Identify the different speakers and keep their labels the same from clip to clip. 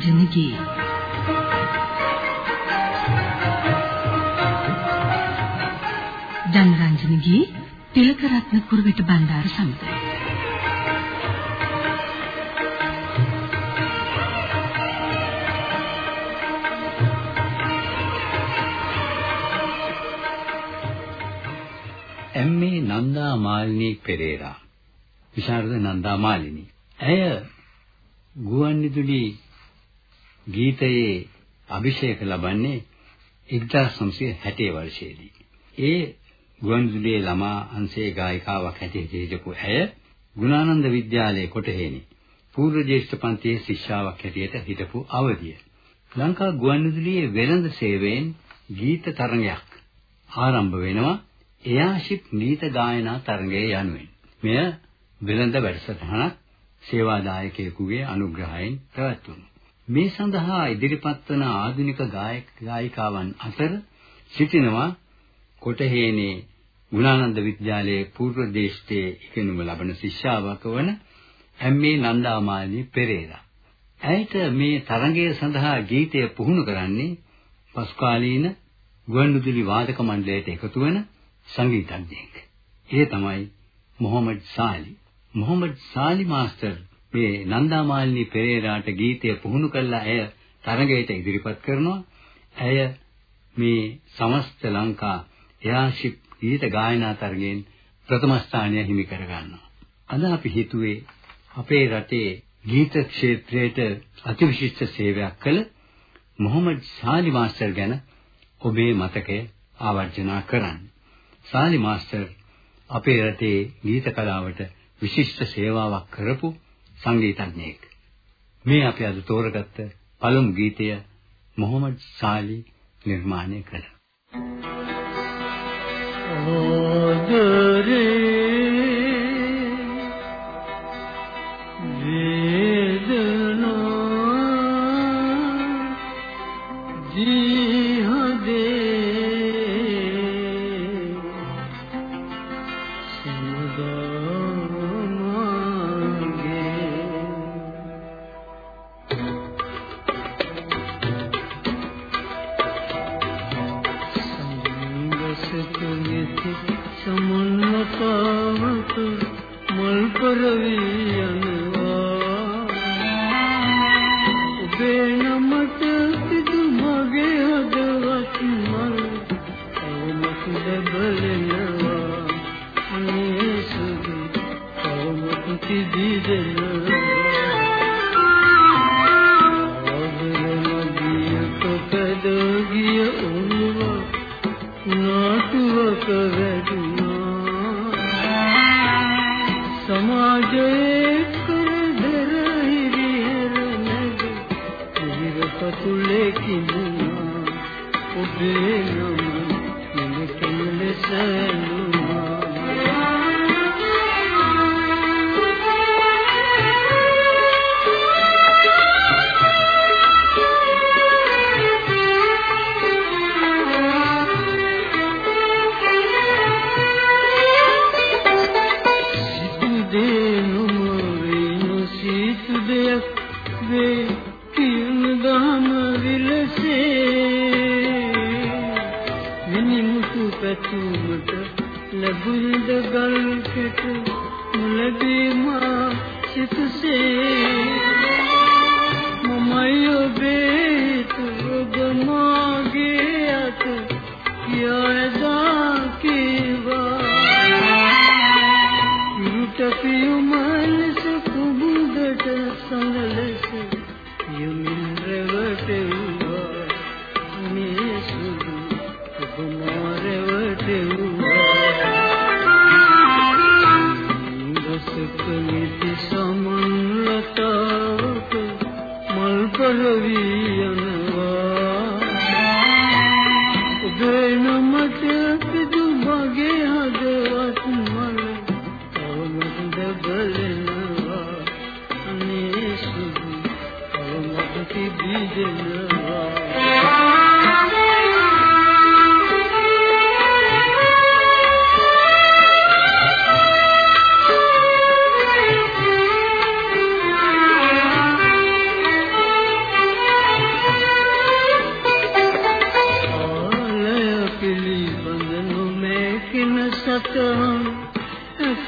Speaker 1: ජනරංජනගේ ජනරංජනගේ තිලකරත්න කුරුවිට බණ්ඩාර සමඟ
Speaker 2: එම්.ඒ. නන්දා මාලිනී පෙරේරා විශාරද නන්දා මාලිනී. ඇය ගුවන්විදුලි ගීතයේ අභිෂේක ලබන්නේ 1960 වර්ෂයේදී. ඒ ගුවන්විදුලියේ ළමා අංශයේ ගායිකාවක් හැටියට හිටපු ඇය ගුණානන්ද විද්‍යාලයේ කොටහේනි පූර්ව ජ්‍යෙෂ්ඨ පන්තියේ ශිෂ්‍යාවක් හැටියට හිටපු අවධිය. ලංකා ගුවන්විදුලියේ වෙළඳ සේවයෙන් ගීත තරඟයක් ආරම්භ වෙනවා එයාෂිප් ගීත ගායනා තරඟය යනුවෙන්. මෙය වෙළඳ වැඩසටහනක් සේවාදායකයෙකුගේ අනුග්‍රහයෙන් පැවැත්වුණා. මේ සඳහා ඉදිරිපත් වන ආධුනික ගායක ගායිකාවන් අතර සිටිනවා කොටහේනේ ගුණානන්ද විද්‍යාලයේ පූර්ව දේශයේ ඉගෙනුම ලබන ශිෂ්‍යාවක වන එම්.ඒ. නන්දාමාලි පෙරේරා. ඇයට මේ තරඟය සඳහා ගීතය පුහුණු කරන්නේ පසුකාලීන ගුවන්විදුලි වාදක මණ්ඩලයට එකතු වන සංගීතඥයෙක්. ඒ තමයි මොහමඩ් සාලි. මොහමඩ් සාලි මාස්ටර් මේ නන්දාමාලිනී පෙරේරාට ගීතය පුහුණු කළා ඇය තරඟයට ඉදිරිපත් කරනවා. ඇය මේ සමස්ත ලංකා එයාෂිප් ගීත ගායනා තරගයෙන් ප්‍රථම ස්ථානය හිමි කර ගන්නවා. අද අපි හිතුවේ අපේ රටේ ගීත ක්ෂේත්‍රයට අතිවිශිෂ්ට සේවයක් කළ මොහමඩ් සාලි මාස්ටර් ගැන ඔබේ මතකය ආවර්ජනා කරන්න. සාලි මාස්ටර් අපේ රටේ ගීත කලාවට විශිෂ්ට සේවාවක් කරපු සංගීතඥයෙක්. මේ අපි අද තෝරගත්ත පළමු ගීතය මොහමඩ් සාලි නිර්මාණය කළා.
Speaker 3: ආදරේ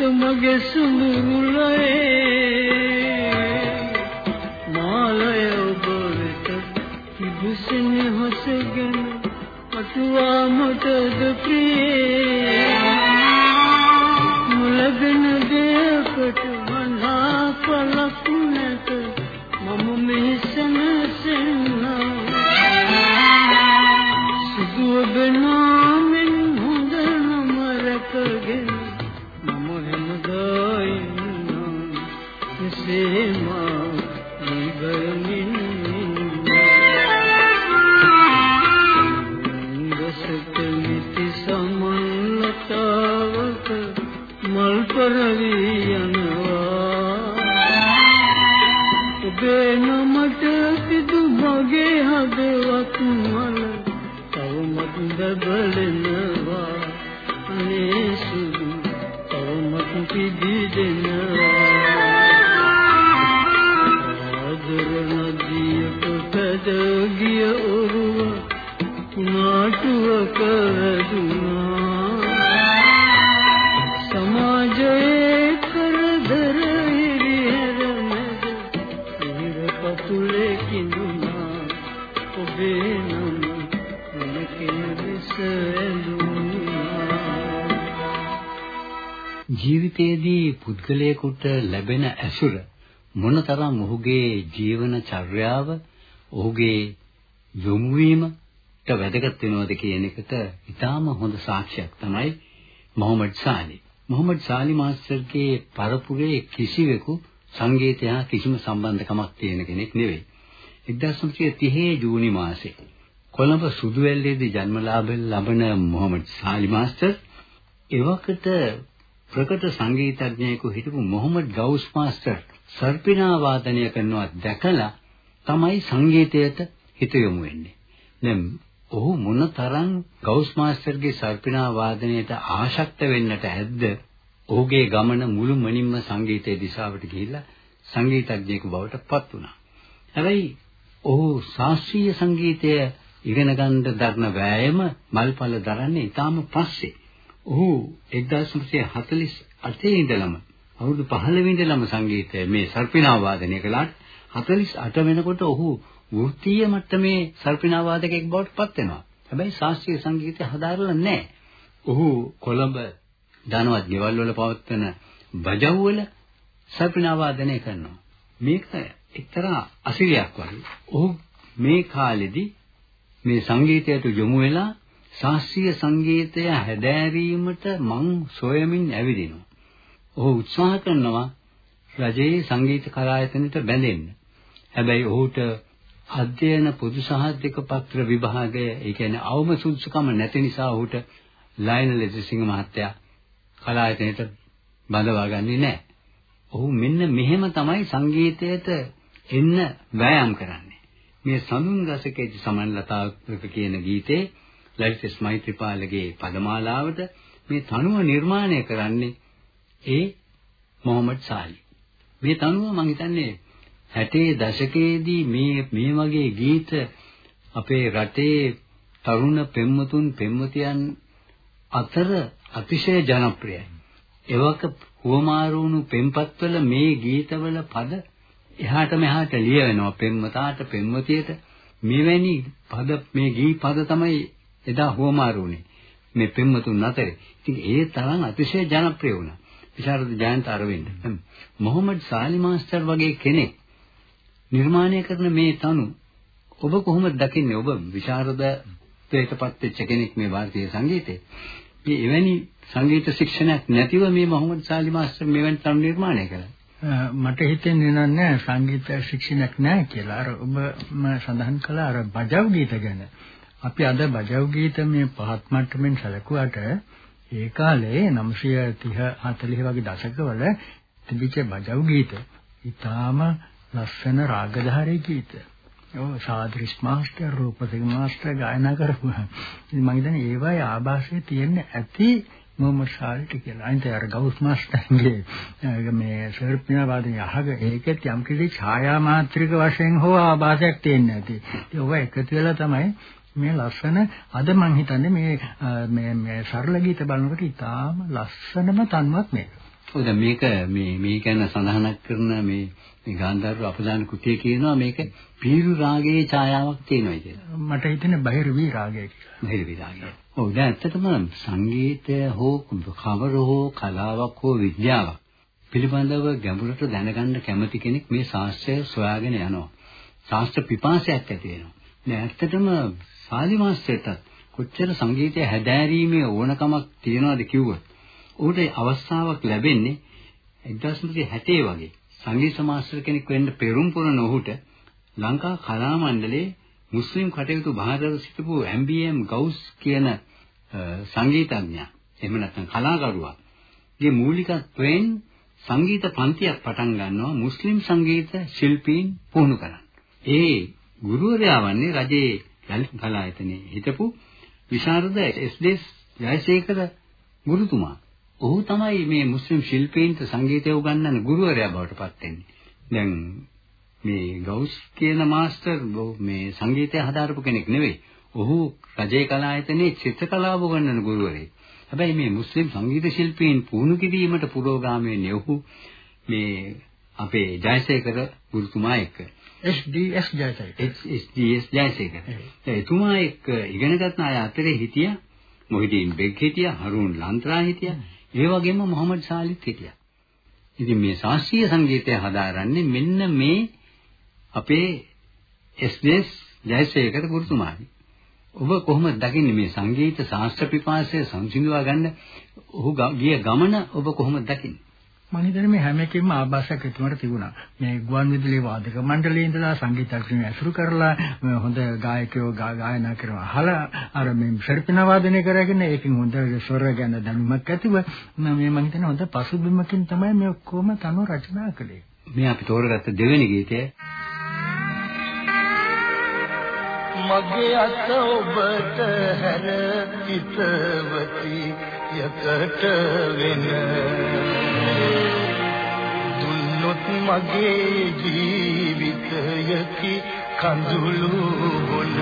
Speaker 3: මගේ සුමුලේ මාලය ඔබ වෙත කිබුසෙන හොසගෙන අතුවා මටද ප්‍රියේ?
Speaker 2: सबल පුද්ගලයෙකුට ලැබෙන ඇසුර මොනතරම් ඔහුගේ ජීවන චර්යාව ඔහුගේ යොමු වීමට වැදගත් වෙනවද කියන එකට ඉතාම හොඳ සාක්ෂියක් තමයි මොහමඩ් සාලි. මොහමඩ් සාලි මාස්ටර්ගේ පරපුරේ කිසිවෙකු සංගීතය හා කිසිම සම්බන්ධකමක් තියෙන කෙනෙක් නෙවෙයි. 1930 ජූනි මාසේ කොළඹ සුදුවැල්ලේදී ජන්මලාභ ලබන මොහමඩ් සාලි මාස්ටර් එවකට ප්‍රකට සංගීතඥයෙකු හිටපු මොහමඩ් ගවුස් මාස්ටර් සර්පිනා වාදනය කරනවා දැකලා තමයි සංගීතයට හිත යොමු වෙන්නේ. දැන් ඔහු මොනතරම් ගවුස් මාස්ටර්ගේ සර්පිනා වාදනයට ආශක්ත වෙන්නට ඇද්ද? ඔහුගේ ගමන මුළුමනින්ම සංගීතයේ දිශාවට ගිහිල්ලා සංගීතඥයෙකු බවට පත් වුණා. හැබැයි ඔහු ශාස්ත්‍රීය සංගීතය ඉගෙන ගන්න දරන වෑයම මල්පල දරන්නේ ඊටාම පස්සේ. ඔහු 1948 ඉඳලම අවුරුදු 15 ඉඳලම සංගීතය මේ සර්පිනා වාදනය කළාට 48 වෙනකොට ඔහු වෘත්තීය මට්ටමේ සර්පිනා වාදකයෙක් බවට පත් වෙනවා. හැබැයි ශාස්ත්‍රීය සංගීතය හදාරලා නැහැ. ඔහු කොළඹ ධනවත් ගෙවල් වල පවත්වන බජව් වල සර්පිනා වාදනය කරනවා. මේක එක්තරා අසිරියක් වගේ. ඔහු මේ කාලෙදි මේ සංගීතයට යොමු වෙලා ශාස්ත්‍රීය සංගීතය හැදෑරීමට මං සොයමින් ඇවිදිනවා. ඔහු උත්සාහ කරනවා රජයේ සංගීත කලායතනයට බැඳෙන්න. හැබැයි ඔහුට අධ්‍යයන පොදු සහතික පත්‍ර විභාගය ඒ කියන්නේ අවම සුදුසුකම නැති නිසා ඔහුට ලයනල් ලෙසිසිංහ මහත්තයා කලායතනයට බඳවා ගන්නේ නැහැ. ඔහු මෙන්න මෙහෙම තමයි සංගීතයට එන්න වෑයම් කරන්නේ. මේ සඳුන් ගසකේදී සමන්ලතාවක කියන ගීතේ ලලිත මෛත්‍රීපාලගේ පදමාලාවට මේ තනුව නිර්මාණය කරන්නේ ඒ මොහමඩ් සාලි. මේ තනුව මම හිතන්නේ 60 දශකයේදී මේ මේ වගේ ගීත අපේ රටේ තරුණ පෙම්වතුන් පෙම්වතියන් අතර අතිශය ජනප්‍රියයි. එවක හුවමාරුණු පෙම්පත්වල මේ ගීතවල පද එහාට මෙහාට ලියවෙනවා පෙම්වතාට පෙම්වතියට මෙවැනි පද මේ ගී පද තමයි එදා හුවමාරුනේ මේ පෙම්වතුන් අතරේ. ඉතින් ඒ තරම් අතිශය ජනප්‍රිය වුණා. විශාරද ජයන්ත අරවින්ද. මොහමඩ් සාලි මාස්ටර් වගේ කෙනෙක් නිර්මාණය කරන මේ තනු ඔබ කොහොමද දකින්නේ? ඔබ විශාරදයටපත් වෙච්ච කෙනෙක් මේ ಭಾರತೀಯ සංගීතේ. මේ එවැනි සංගීත ශික්ෂණයක් නැතිව මේ මොහමඩ් සාලි මාස්ටර් මෙවැනි තනු නිර්මාණය කළා.
Speaker 4: මට හිතෙන්නේ නැහැ සංගීත ශික්ෂණයක් නැහැ කියලා. අර ඔබම සඳහන් කළා අර බජව් ගීත ගැන. අපි අද බජව් ගීත මේ පහත් මට්ටමින් සැලකුවට ඒ කාලේ 930 40 වගේ දශකවල තිබිච්ච බජව් ගීත ඊටාම ලස්සන රාගධාරී ගීත. ඔව් සාද්‍රිස් මාස්ටර් රූපසිංහ මාස්ටර් ගායනා කරපුවා. ඉතින් මම හිතන්නේ ඒවායේ ආభాෂය තියෙන්න ඇති මොහමඩ් ශාරිට කියලා. අනිත් අර ගවුස් මාස්ටර්ගේ මේ සර්පිනා වාදනය අහග ඒකෙත් යම් කිසි ඡායා මාත්‍රික වශයෙන් හෝ ආభాෂයක් තියෙන්නේ නැති. ඉතින් ඔය එකතු වෙලා තමයි මේ ලස්සන අද මං හිතන්නේ මේ මේ මේ සරල ගීත බලනකොට ඉතාම ලස්සනම තනුවක් මේක.
Speaker 2: ඔය දැන් මේක මේ මේ ගැන සඳහනක් කරන මේ මේ ගාන්ධාර අපදාන කෘතිය කියනවා මේක පීරු රාගයේ ඡායාවක් තියෙනවා කියලා.
Speaker 4: මට හිතෙන්නේ බහිරවි රාගය කියලා.
Speaker 2: බහිරවි රාගය. ඔව් දැන් ඇත්තටම සංගීතය හෝ කවර හෝ කලාවක් හෝ විද්‍යාවක් පිළිබඳව ගැඹුරට දැනගන්න කැමති කෙනෙක් මේ ශාස්ත්‍රය සොයාගෙන යනවා. ශාස්ත්‍ර පිපාසයක් ඇති වෙනවා. දැන් ඇත්තටම සාලි මාස්ටර්ටත් කොච්චර සංගීතය හැදෑරීමේ ඕනකමක් තියනවද කිව්වොත් ඌට අවස්ථාවක් ලැබෙන්නේ 1960 වගේ සංගීත මාස්ටර් කෙනෙක් වෙන්න පෙරම් පුරන ඔහුට ලංකා කලා මණ්ඩලයේ මුස්ලිම් කටයුතු භාරව සිටපු MBM ගවුස් කියන සංගීතඥයා එහෙම නැත්නම් කලාකරුවා ගේ මූලිකත්වයෙන් සංගීත පන්තියක් පටන් ගන්නවා මුස්ලිම් සංගීත ශිල්පීන් පුහුණු කරන්න. ඒ ගුරුවරයා වන්නේ රජයේ ලලිත කලායතනයේ හිටපු විශාරද එස්.ඩී.එස්. ජයසේකර ගුරුතුමා. ඔහු තමයි මේ මුස්ලිම් ශිල්පීන්ට සංගීතය උගන්වන ගුරුවරයා බවට පත් වෙන්නේ. දැන් මේ ගවුස් කියන මාස්ටර් මේ සංගීතය හදාරපු කෙනෙක් නෙවෙයි. ඔහු රජයේ කලායතනයේ චිත්‍ර කලාව උගන්වන ගුරුවරයෙක්. හැබැයි මේ මුස්ලිම් සංගීත ශිල්පීන් පුහුණු කිරීමට පුරෝගාමී වෙන්නේ ඔහු මේ අපේ ජයසේකර ගුරුතුමා එක්ක.
Speaker 4: SDS ජයසේකර.
Speaker 2: SDS ජයසේකර. එතුමා එක්ක ඉගෙන ගන්න අය අතරේ හිටියා මොහිදීන් බෙග් හිටියා, හරුන් ලන්ත්‍රා හිටියා, ඒ වගේම මොහමඩ් සාලිත් හිටියා. ඉතින් මේ ශාස්ත්‍රීය සංගීතය හදාරන්නේ මෙන්න මේ අපේ SDS ජයසේකර ගුරුතුමානි. ඔබ කොහොමද දකින්නේ මේ සංගීත ශාස්ත්‍ර පිපාසය සංසිඳවා ගන්න ඔහු ගිය ගමන ඔබ කොහොමද දකින්නේ?
Speaker 4: මම හිතන්නේ මේ හැම එකෙම ආభాසයක් එතුමාට තිබුණා. මේ ගුවන් විදුලි වාදක මණ්ඩලයේ ඉඳලා සංගීතඥයෝ ඇසුරු කරලා හොඳ ගායකයෝ ගායනා කරනවා. අහලා අර මේ ශිල්පින වාදනය කරගෙන ඒකෙන් හොඳ ස්වර ගැන දැනුමක් ඇතිව මේ මම හිතන්නේ හොඳ පසුබිමකින් තමයි මේ ඔක්කොම තනුව රචනා කළේ.
Speaker 2: මේ අපි තෝරගත්ත දෙවෙනි ගීතය
Speaker 5: මගේ අත ඔබට හැර හිතවති යකට වෙන දුන්නොත් මගේ ජීවිතයකි කඳුළු බොන.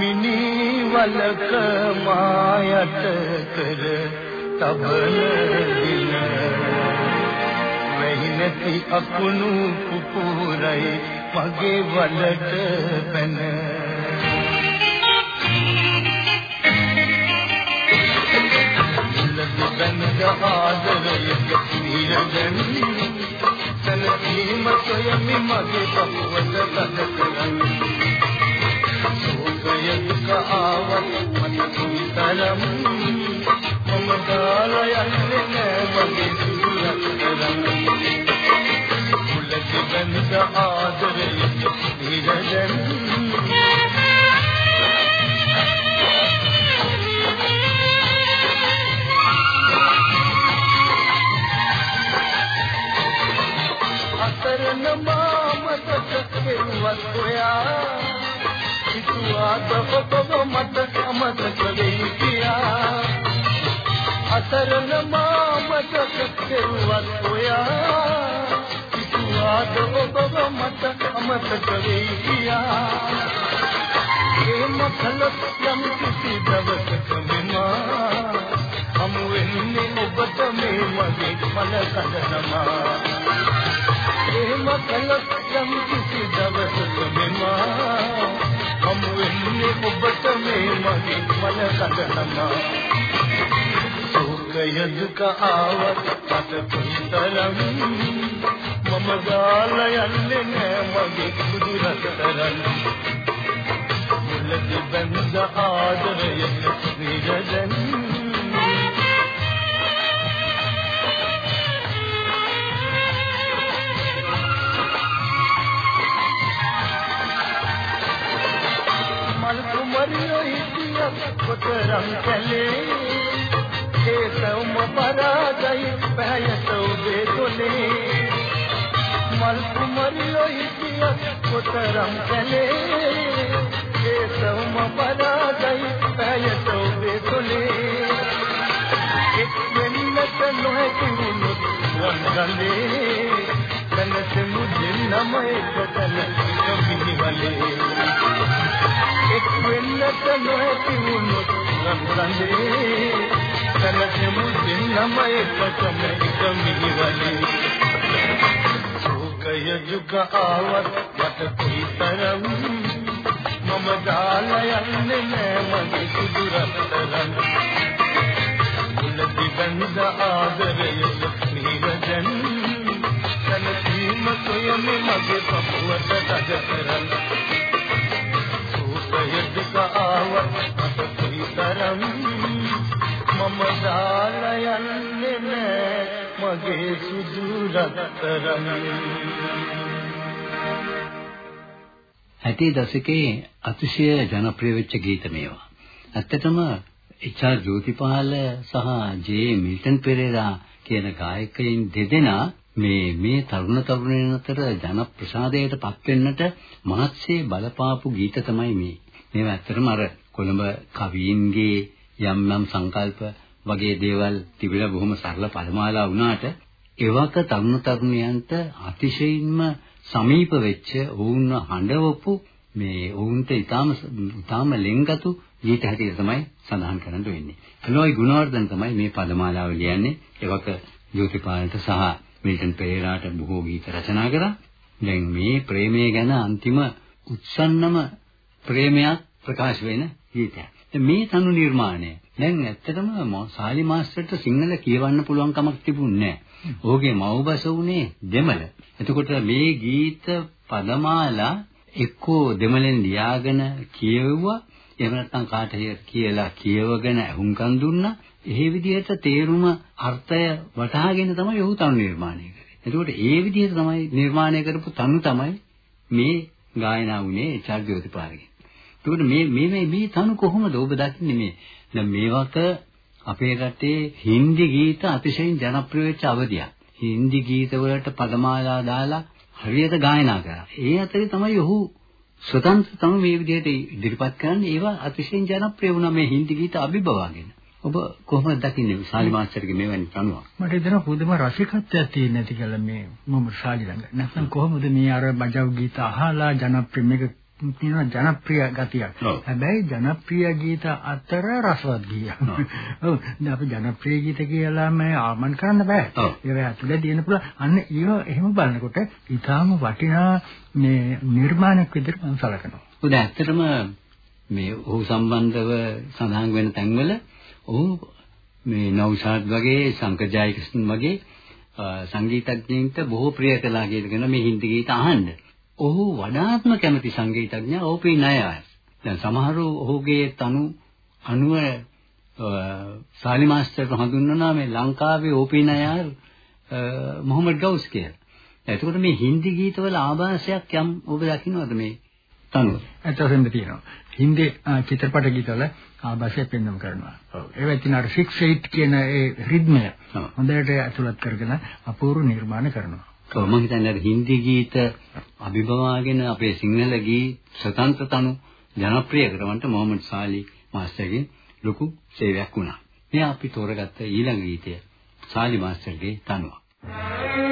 Speaker 5: මිනි වලක මායට කර තබන දින. වෙහි නැති අකුණු පුපුරයි මගේ වලට පැන. බඳ ආදරයක නිරදන් තනීම සොයමි මගේ පපුවට ලද කරන්නේ සෝකයක ආවත් මට කුතරම් මම දාලා යන්නේ නෑ මගේ සුදුලක් කරන්නේ මුලක බඳ අතරන මාමතක කෙරුවත් ඔයා හිතුවාද ඔබව මට අමතක වෙයි කියා අතරන මාමතක කෙරුවත් ඔයා හිතුවාද ඔබව මට අමතක වෙයි කියා එහෙම කළොත් යම් කිසි දවසක මෙමා හමු වෙන්නේ ඔබට මේ මගේ මන කඩනවා එහෙම කළොත් යම් කිසි දවසක මෙමා. හමු වෙන්නේ ඔබට මේ මගේ මන කඩනවා සෝකය දුක ආවත් මට කොතරම් මම ගාලා යන්නේ නෑ මගේ කුඩු රතරන් මුලදී බඳ ආදරය විරදන්. මල් කුමරියෝ හිටිය කොතරම් කැලේ ඒ සෞම පරාදයි පැයත උදේ කොනේ මල් කුමරියෝ හිටිය කොතරම් කැලේ ඒ සෞම පරාදයි පැයත උදේ කොනේ එක් වෙන්නට නොහැකි වුණොත් වන් ගඳේ කනසෙමු දෙන්නම එකතන කමිනිව වලේ එක් වෙන්නට නොහැකි වුණොත් රන්දේ කනසෙමු දෙන්නම එකටම එක මිනිවලේ සෝකය යුග ආවත් මට කොයිතරම් මම දාලා යන්නේ නෑ මගේ සුදු රත්තරන් මුල දිගඳ ආදරය නිරජන් සනසීම සොයමි මගේ පපුවට තද කරන් සෝකය දුක ආවත් මට කොයිතරම් මම දාලා යන්නේ නෑ මගේ සුදු රත්තරන්
Speaker 2: 60 දශකයේ අතිශය ජනප්‍රිය වෙච්ච ගීත මේවා. ඇත්තටම එච්.ආර්. ජෝතිපාල සහ ජේ මිල්ටන් පෙරේරා කියන ගායකයින් දෙදෙනා මේ මේ තරුණ තරුණයන් අතර ජන ප්‍රසාදයට පත් වෙන්නට මහත්සේ බලපාපු ගීත තමයි මේ. මේවා ඇත්තටම අර කොළඹ කවීන්ගේ යම් යම් සංකල්ප වගේ දේවල් තිබිලා බොහොම සරල පළමාලා වුණාට එවක තරුණ තරුණියන්ට අතිශයින්ම සමීප වෙච්ච වුණ හඬවපු මේ වුන්ට ඊටාම ඊටාම ලෙන්ගතු ගීත හැටියට තමයි සඳහන් කරන්න වෙන්නේ. අනෝයි ගුණවර්ධන තමයි මේ පදමාලාව ලියන්නේ. එවක ජෝතිපාලට සහ මිල්ටන් පෙරේරාට බොහෝ ගීත රචනා කරා. දැන් මේ ප්‍රේමය ගැන අන්තිම උත්සන්නම ප්‍රේමයක් ප්‍රකාශ වෙන ගීතයක්. මේ තනු නිර්මාණය දැන් ඇත්තටම සාලි මාස්ටර්ට සිංහල කියවන්න පුළුවන් කමක් තිබුණේ නැහැ. ඔහුගේ මව්බස උනේ දෙමළ. එතකොට මේ ගීත පදමාලා එක්කෝ දෙමළෙන් ලියාගෙන කියවුවා එහෙම නැත්නම් කාට කියලා කියවගෙන අහුම්කම් දුන්නා. ඒ විදිහට තේරුම අර්ථය වටහාගෙන තමයි ඔහු තනු නිර්මාණය කරේ. එතකොට ඒ විදිහට තමයි නිර්මාණය කරපු තනු තමයි මේ ගායනා වුණේ එච්.ආර්. ජෝතිපාලගේ. එතකොට මේ මේ මේ තනු කොහොමද ඔබ දකින්නේ මේ දැන් මේවක අපේ රටේ හින්දි ගීත අතිශයින් ජනප්‍රිය වෙච්ච අවධියක්. හින්දි ගීත වලට පදමාලා දාලා හරියට ගායනා කරා. ඒ අතරේ තමයි ඔහු ස්වතන්ත්‍ර තම මේ විදිහට ඉදිරිපත් කරන්නේ. ඒවා අතිශයින් ජනප්‍රිය වුණා මේ හින්දි ගීත අභිබවාගෙන. ඔබ කොහොමද දකින්නේ සාලි මාස්ටර්ගේ මෙවැනි තනුවක්?
Speaker 4: මට හිතෙනවා පුදුම රසිකත්වයක් තියෙන නැති කියලා මේ මම සාලි ළඟ. නැත්නම් කොහොමද මේ අර බජව් ගීත අහලා ජනප්‍රිය මේක තියෙනවා ජනප්‍රිය ගතියක්. හැබැයි ජනප්‍රිය ගීත අතර රසවත් ගීයක්. ඔව්. දැන් අපි ජනප්‍රිය ගීත කියලා මේ ආමන් කරන්න බෑ. ඒවා ඇතුලේ තියෙන පුළුවන්. අන්න ඒව එහෙම බලනකොට ඊටාම වටිනා මේ නිර්මාණයක් විදිහට මම සලකනවා.
Speaker 2: ඔව් දැන් ඇත්තටම මේ ඔහු සම්බන්ධව සඳහන් වෙන තැන්වල ඔහු මේ නෞෂාද් වගේ සංකර් ජයකෘෂ්ණ වගේ සංගීතඥයින්ට බොහෝ ප්‍රිය කළා කියන මේ හින්දි ගීත අහන්න. ඔහු වඩාත්ම කැමති සංගීතඥයා ඕපී නයයි. දැන් සමහරව ඔහුගේ තනු අනුව සාලි මාස්ටර්ට හඳුන්වනවා මේ ලංකාවේ ඕපී නයර් මොහමඩ් ගවුස් කියලා. එතකොට මේ හින්දි ගීතවල ආభాසයක් යම් ඔබ දකින්නවද මේ තනුව?
Speaker 4: ඇත්තටම තියෙනවා. හින්දි චිත්‍රපට ගීතවල ආభాසය පෙන්වන්න කරනවා. ඔව්. ඒවා තියෙන අර 6 8 කියන ඒ රිද්මය හොඳට ඇතුළත් කරගෙන අපූර්ව නිර්මාණ කරනවා.
Speaker 2: ඔව් මම හිතන්නේ අර හින්දි ගීත අභිභවාගෙන අපේ සිංහල ගී ස්වතන්ත්‍ර තනු ජනප්‍රිය කරවන්නට මොහමඩ් සාලි මාස්ටර්ගෙන් ලොකු සේවයක් වුණා. මේ අපි තෝරගත්ත ඊළඟ ගීතය සාලි මාස්ටර්ගේ තනුව.
Speaker 6: හෙට විය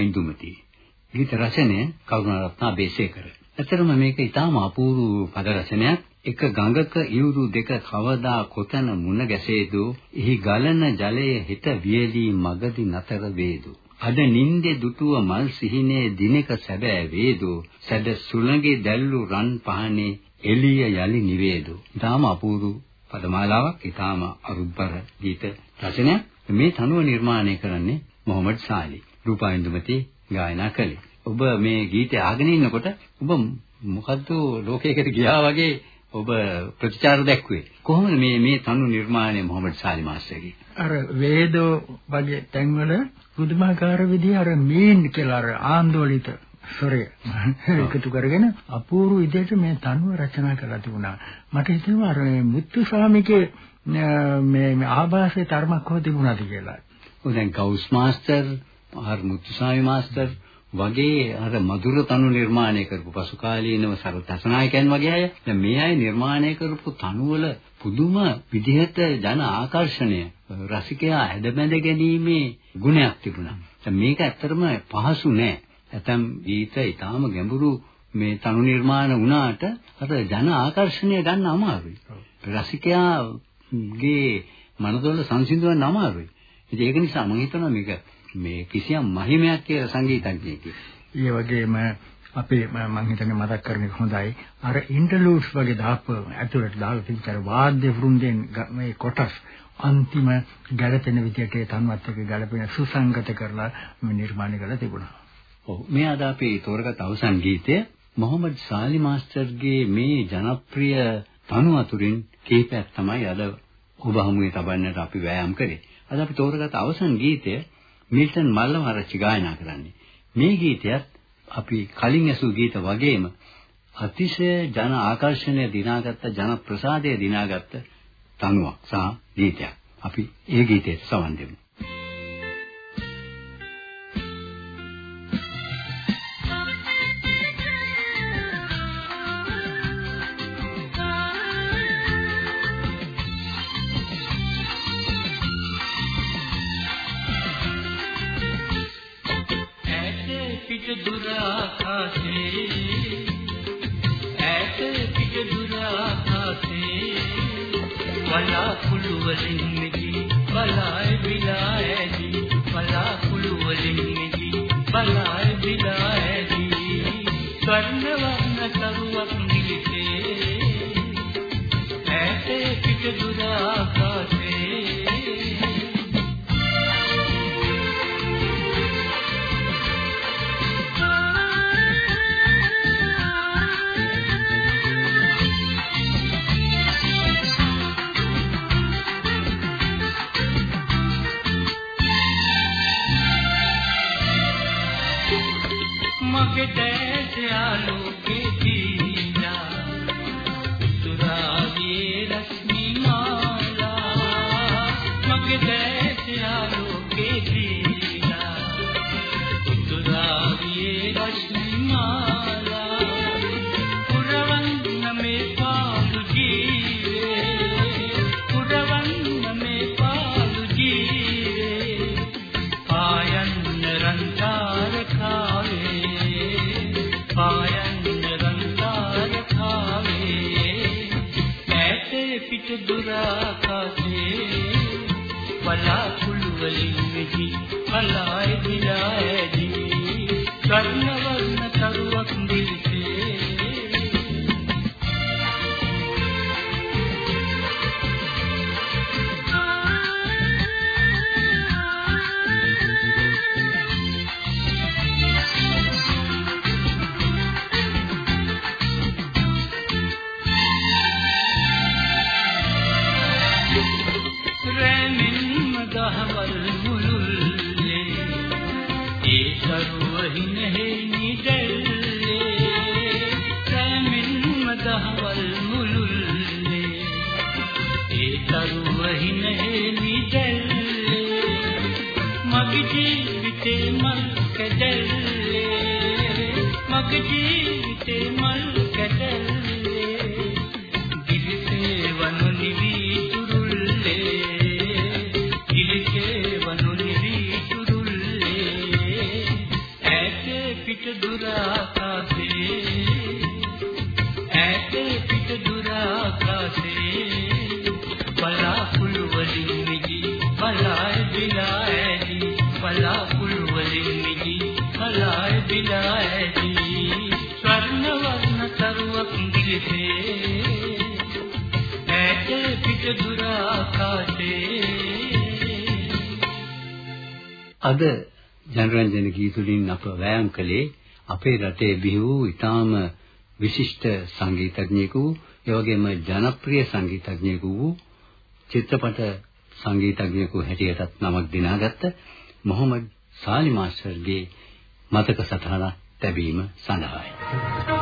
Speaker 2: රූපා ඉන්දුමති. ගීත රචනය කරුණාරත්න බේසේකර. ඇතරම මේක ඊටාම අපූර්ව පද රචනයක්. එක ගඟක ඉවුරු දෙක කවදා කොතන මුණ ගැසේදෝ එහි ගලන ජලයේ හිත වියලී මගදි නතර වේදෝ අද නින්දේ දුටුව මල් සිහිනේ දිනක සැබෑ වේදෝ සැද සුළඟේ දැල්ලු රන් පහනේ එළිය යලි නිවේදෝ ඊටාම අපූර්ව පදමාලාවක් ඊටාම අරුත්බර ගීත රචනයක් මේ තනුව නිර්මාණය කරන්නේ මොහමඩ් සාලි රූපායින්දුමති ගායනා කළේ. ඔබ මේ ගීතය අහගෙන ඉන්නකොට ඔබ මොකද්ද ලෝකයකට ගියා වගේ ඔබ ප්‍රතිචාර දැක්ුවේ. කොහොමද මේ මේ තනු නිර්මාණය මොහමඩ් සාලි මාස්ටර්ගේ?
Speaker 4: අර වේදෝ වගේ තැන්වල පුදුමාකාර විදිහ අර මීන් කියලා අර ආందోලිත ස්වරය එකතු කරගෙන අපූර්ව විදිහට මේ තනුව රචනා කරලා තිබුණා. මට හිතෙනවා අර මුත්තු ස්වාමිගේ මේ ආభాසයේ තරමක් හො තිබුණාද කියලා.
Speaker 2: ඔය දැන් Ghouse master, R Muthusamy master වගේ අර මధుර තනු නිර්මාණය කරපු පසු කාලීනව සරතසනායකයන් වගේ අය දැන් මේ අය නිර්මාණය කරපු තනුවල පුදුම විදිහට ජන ආකර්ෂණය රසිකයා ඇදබැඳ ගැනීමේ ගුණයක් තිබුණා. දැන් මේක ඇත්තටම පහසු නෑ. ඇතම් ගීත ඊටාම ගැඹුරු මේ තනු නිර්මාණ වුණාට අර ජන ආකර්ෂණය ගන්න අමාරුයි. රසිකයාගේ මනසවල සංසිඳවන්න අමාරුයි. ඉතින් ඒක නිසා මම හිතනවා මේක මේ කිසියම් මහිමයක් කියලා සංගීතඥයෙක්.
Speaker 4: ඒ වගේම අපේ මම හිතන්නේ මතක් කරන එක හොඳයි. අර ඉන්ටර්ලූඩ්ස් වගේ දාප ඇතුළට දාලා තිබුණාර වාද්‍ය වෘන්දෙන් මේ කොටස් අන්තිම ගැළපෙන විදිහට ඒ තන්වත් එක්ක ගැළපෙන සුසංගත කරලා නිර්මාණය කරලා තිබුණා.
Speaker 2: ඔව් මේ අද අපි තෝරගත් අවසන් ගීතය මොහමඩ් සාලි මාස්ටර්ගේ මේ ජනප්‍රිය තනු අතුරින් කීපයක් තමයි අද ඔබ හමුවේ තබන්නට අපි වෑයම් කරේ. අද අපි තෝරගත් අවසන් ගීතය මිල්ටන් මල්ලවරච්චි ගායනා කරන්නේ. මේ ගීතයත් අපි කලින් ඇසූ ගීත වගේම අතිශය ජන ආකර්ෂණය දිනාගත්ත ජන ප්‍රසාදය දිනාගත්ත තනුවක් සහ ගීතයක්. අපි ඒ ගීතයට සවන් දෙමු.
Speaker 6: වලින් මිදී බලායි විලා ඇදී බලා කුළු වලින් මිදී බලායි විලා ඇදී ස්වර්ණ වර්ණ කරුවක් නිලිතේ ඈතේ පිට දුරා get down. ආකාශේ බලාකුළු වලින් මෙහි අලාය දිලා ඇදී කර්ණව ජීවිතේ මල් තරුවක් දිලිසේ ඈතේ පිට දුර ආකාශේ
Speaker 2: අද ජනරන්ජන ගීතුලින් අප වෑයම් කළේ අපේ රටේ බිහි වූ ඊටාම විශිෂ්ට සංගීතඥයෙකු ඒ වගේම ජනප්‍රිය සංගීතඥයෙකු වූ චිත්‍රපට සංගීතඥයෙකු හැටියටත් නමක් දිනාගත්ත මොහමඩ් සාලි මාස්ටර්ගේ මතක සටහන ලැබීම සඳහායි.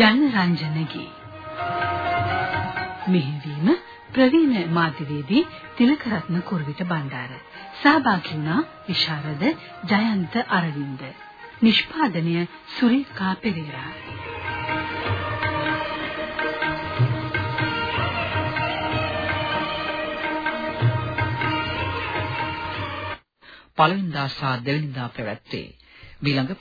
Speaker 1: ජනරංජනගේ. මෙහිවීම ප්‍රවීණ මාධ්‍යවේදී තිලකරත්න කුරුවිට බණ්ඩාර. සහභාගී වුණා විශාරද ජයන්ත අරවින්ද. නිෂ්පාදනය සුරේකා පෙරේරා.
Speaker 7: පළවෙනිදා සහ දෙවෙනිදා පැවැත්වේ. ඊළඟ